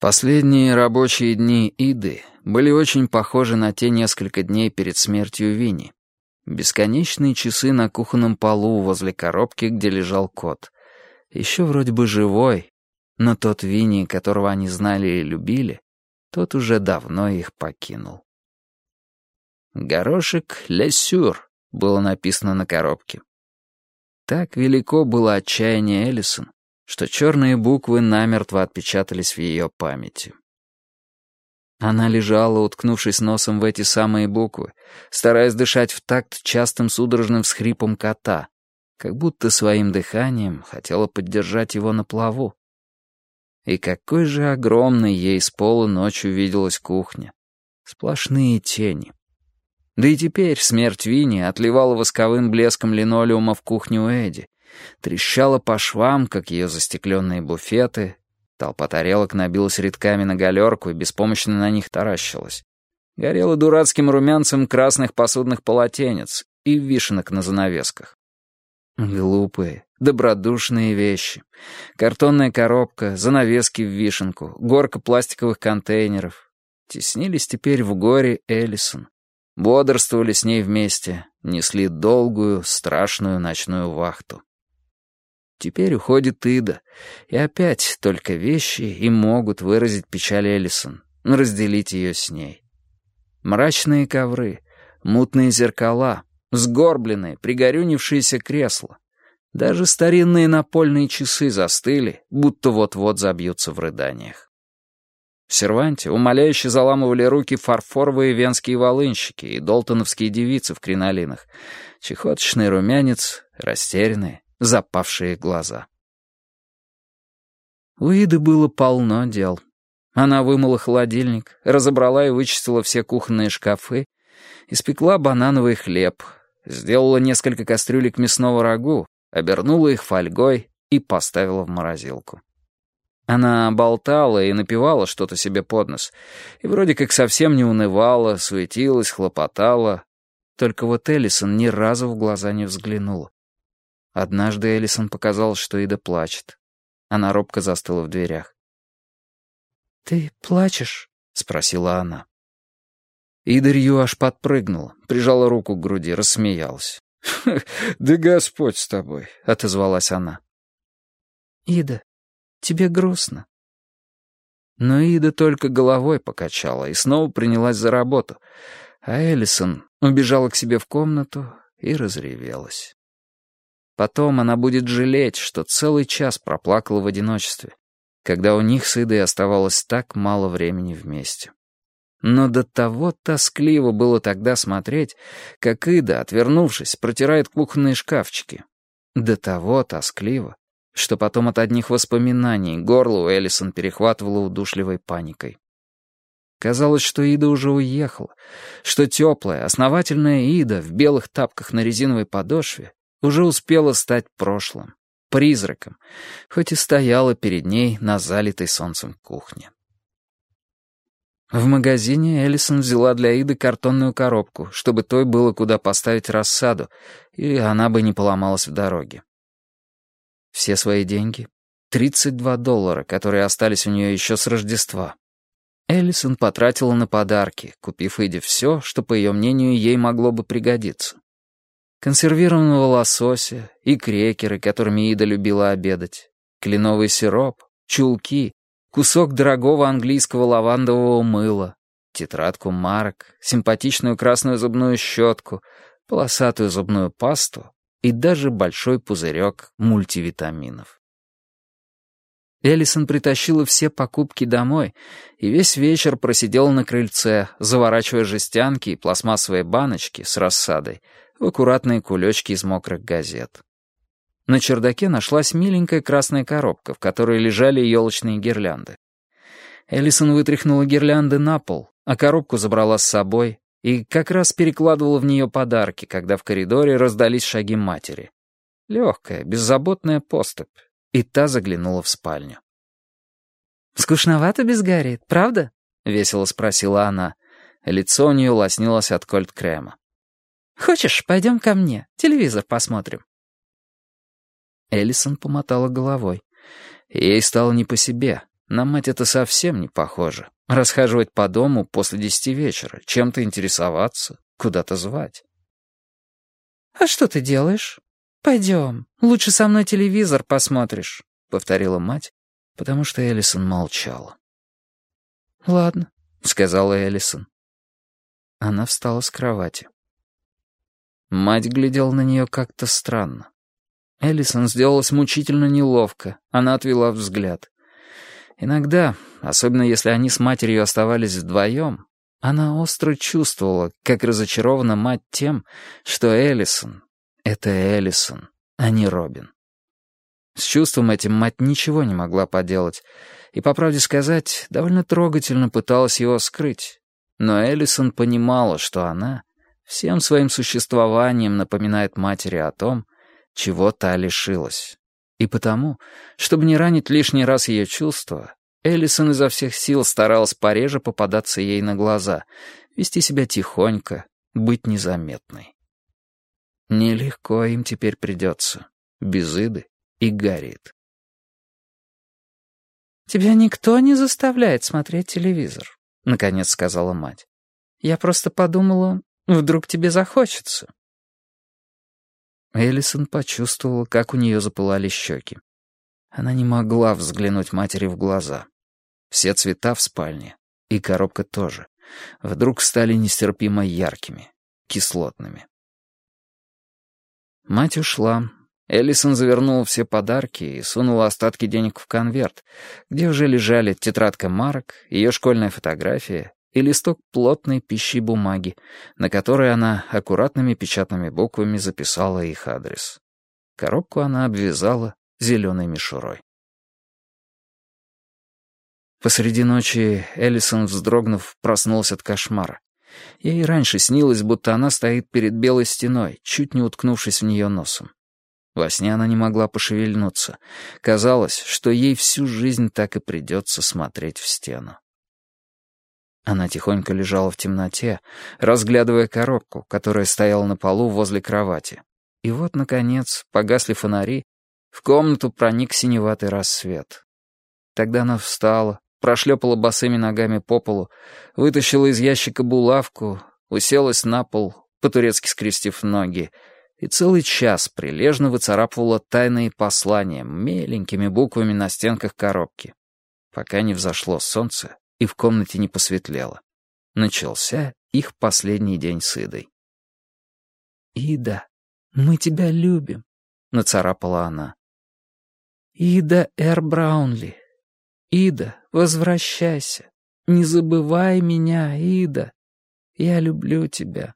Последние рабочие дни Иды были очень похожи на те несколько дней перед смертью Вини. Бесконечные часы на кухонном полу возле коробки, где лежал кот. Еще вроде бы живой, но тот Винни, которого они знали и любили, тот уже давно их покинул. «Горошек Лесюр» было написано на коробке. Так велико было отчаяние Эллисон, что черные буквы намертво отпечатались в ее памяти. Она лежала, уткнувшись носом в эти самые буквы, стараясь дышать в такт частым судорожным всхрипом кота, как будто своим дыханием хотела поддержать его на плаву. И какой же огромной ей с пола ночью виделась кухня. Сплошные тени. Да и теперь смерть Винни отливала восковым блеском линолеума в кухню Эдди, Трещала по швам, как ее застекленные буфеты. Толпа тарелок набилась редками на галерку и беспомощно на них таращилась. Горела дурацким румянцем красных посудных полотенец и вишенок на занавесках. Глупые, добродушные вещи. Картонная коробка, занавески в вишенку, горка пластиковых контейнеров. Теснились теперь в горе Эллисон. Бодрствовали с ней вместе, несли долгую, страшную ночную вахту. Теперь уходит Ида, и опять только вещи и могут выразить печаль Эллисон, разделить ее с ней. Мрачные ковры, мутные зеркала, сгорбленные, пригорюнившиеся кресла. Даже старинные напольные часы застыли, будто вот-вот забьются в рыданиях. В серванте умоляюще заламывали руки фарфоровые венские волынщики и долтоновские девицы в кринолинах, чехоточный румянец, растерянные, запавшие глаза. У Иды было полно дел. Она вымыла холодильник, разобрала и вычистила все кухонные шкафы, испекла банановый хлеб, сделала несколько кастрюлек мясного рагу, обернула их фольгой и поставила в морозилку. Она болтала и напевала что-то себе под нос, и вроде как совсем не унывала, суетилась, хлопотала. Только вот Эллисон ни разу в глаза не взглянула. Однажды Эллисон показалось, что Ида плачет. Она робко застыла в дверях. «Ты плачешь?» — спросила она. Ида Рью аж подпрыгнула, прижала руку к груди, рассмеялась. «Да Господь с тобой!» — отозвалась она. «Ида, тебе грустно?» Но Ида только головой покачала и снова принялась за работу, а Эллисон убежала к себе в комнату и разревелась. Потом она будет жалеть, что целый час проплакала в одиночестве, когда у них с Идой оставалось так мало времени вместе. Но до того тоскливо было тогда смотреть, как Ида, отвернувшись, протирает кухонные шкафчики. До того тоскливо, что потом от одних воспоминаний горло у Эллисон перехватывало удушливой паникой. Казалось, что Ида уже уехала, что теплая, основательная Ида в белых тапках на резиновой подошве уже успела стать прошлым, призраком, хоть и стояла перед ней на залитой солнцем кухне. В магазине Эллисон взяла для Иды картонную коробку, чтобы той было куда поставить рассаду, и она бы не поломалась в дороге. Все свои деньги, 32 доллара, которые остались у нее еще с Рождества, Эллисон потратила на подарки, купив Иде все, что, по ее мнению, ей могло бы пригодиться консервированного лосося и крекеры, которыми Ида любила обедать, кленовый сироп, чулки, кусок дорогого английского лавандового мыла, тетрадку марок, симпатичную красную зубную щетку, полосатую зубную пасту и даже большой пузырек мультивитаминов. Эллисон притащила все покупки домой и весь вечер просидела на крыльце, заворачивая жестянки и пластмассовые баночки с рассадой аккуратные кулечки из мокрых газет. На чердаке нашлась миленькая красная коробка, в которой лежали елочные гирлянды. Эллисон вытряхнула гирлянды на пол, а коробку забрала с собой и как раз перекладывала в нее подарки, когда в коридоре раздались шаги матери. Легкая, беззаботная поступь, и та заглянула в спальню. «Скучновато без Гарри, правда?» — весело спросила она. Лицо у нее лоснилось от кольт-крема. «Хочешь, пойдем ко мне, телевизор посмотрим?» Эллисон помотала головой. Ей стало не по себе. На мать это совсем не похоже. Расхаживать по дому после десяти вечера, чем-то интересоваться, куда-то звать. «А что ты делаешь? Пойдем, лучше со мной телевизор посмотришь», — повторила мать, потому что Эллисон молчала. «Ладно», — сказала Эллисон. Она встала с кровати. Мать глядела на нее как-то странно. Эллисон сделалась мучительно неловко, она отвела взгляд. Иногда, особенно если они с матерью оставались вдвоем, она остро чувствовала, как разочарована мать тем, что Эллисон — это Эллисон, а не Робин. С чувством этим мать ничего не могла поделать, и, по правде сказать, довольно трогательно пыталась его скрыть. Но Эллисон понимала, что она всем своим существованием напоминает матери о том, чего та лишилась. И потому, чтобы не ранить лишний раз ее чувства, Эллисон изо всех сил старалась пореже попадаться ей на глаза, вести себя тихонько, быть незаметной. Нелегко им теперь придется, без Иды и Гарриет. «Тебя никто не заставляет смотреть телевизор», — наконец сказала мать. «Я просто подумала, вдруг тебе захочется». Эллисон почувствовала, как у нее запылали щеки. Она не могла взглянуть матери в глаза. Все цвета в спальне, и коробка тоже, вдруг стали нестерпимо яркими, кислотными. Мать ушла. Эллисон завернула все подарки и сунула остатки денег в конверт, где уже лежали тетрадка марок, ее школьная фотография и листок плотной пищи бумаги, на которой она аккуратными печатными буквами записала их адрес. Коробку она обвязала зеленой мишурой. Посреди ночи Эллисон, вздрогнув, проснулась от кошмара. Ей раньше снилось, будто она стоит перед белой стеной, чуть не уткнувшись в нее носом. Во сне она не могла пошевельнуться. Казалось, что ей всю жизнь так и придется смотреть в стену. Она тихонько лежала в темноте, разглядывая коробку, которая стояла на полу возле кровати. И вот, наконец, погасли фонари, в комнату проник синеватый рассвет. Тогда она встала, прошлепала босыми ногами по полу, вытащила из ящика булавку, уселась на пол, по-турецки скрестив ноги, и целый час прилежно выцарапывала тайные послания меленькими буквами на стенках коробки, пока не взошло солнце и в комнате не посветлело. Начался их последний день с Идой. «Ида, мы тебя любим», — нацарапала она. «Ида Эр Браунли. Ида, возвращайся. Не забывай меня, Ида. Я люблю тебя».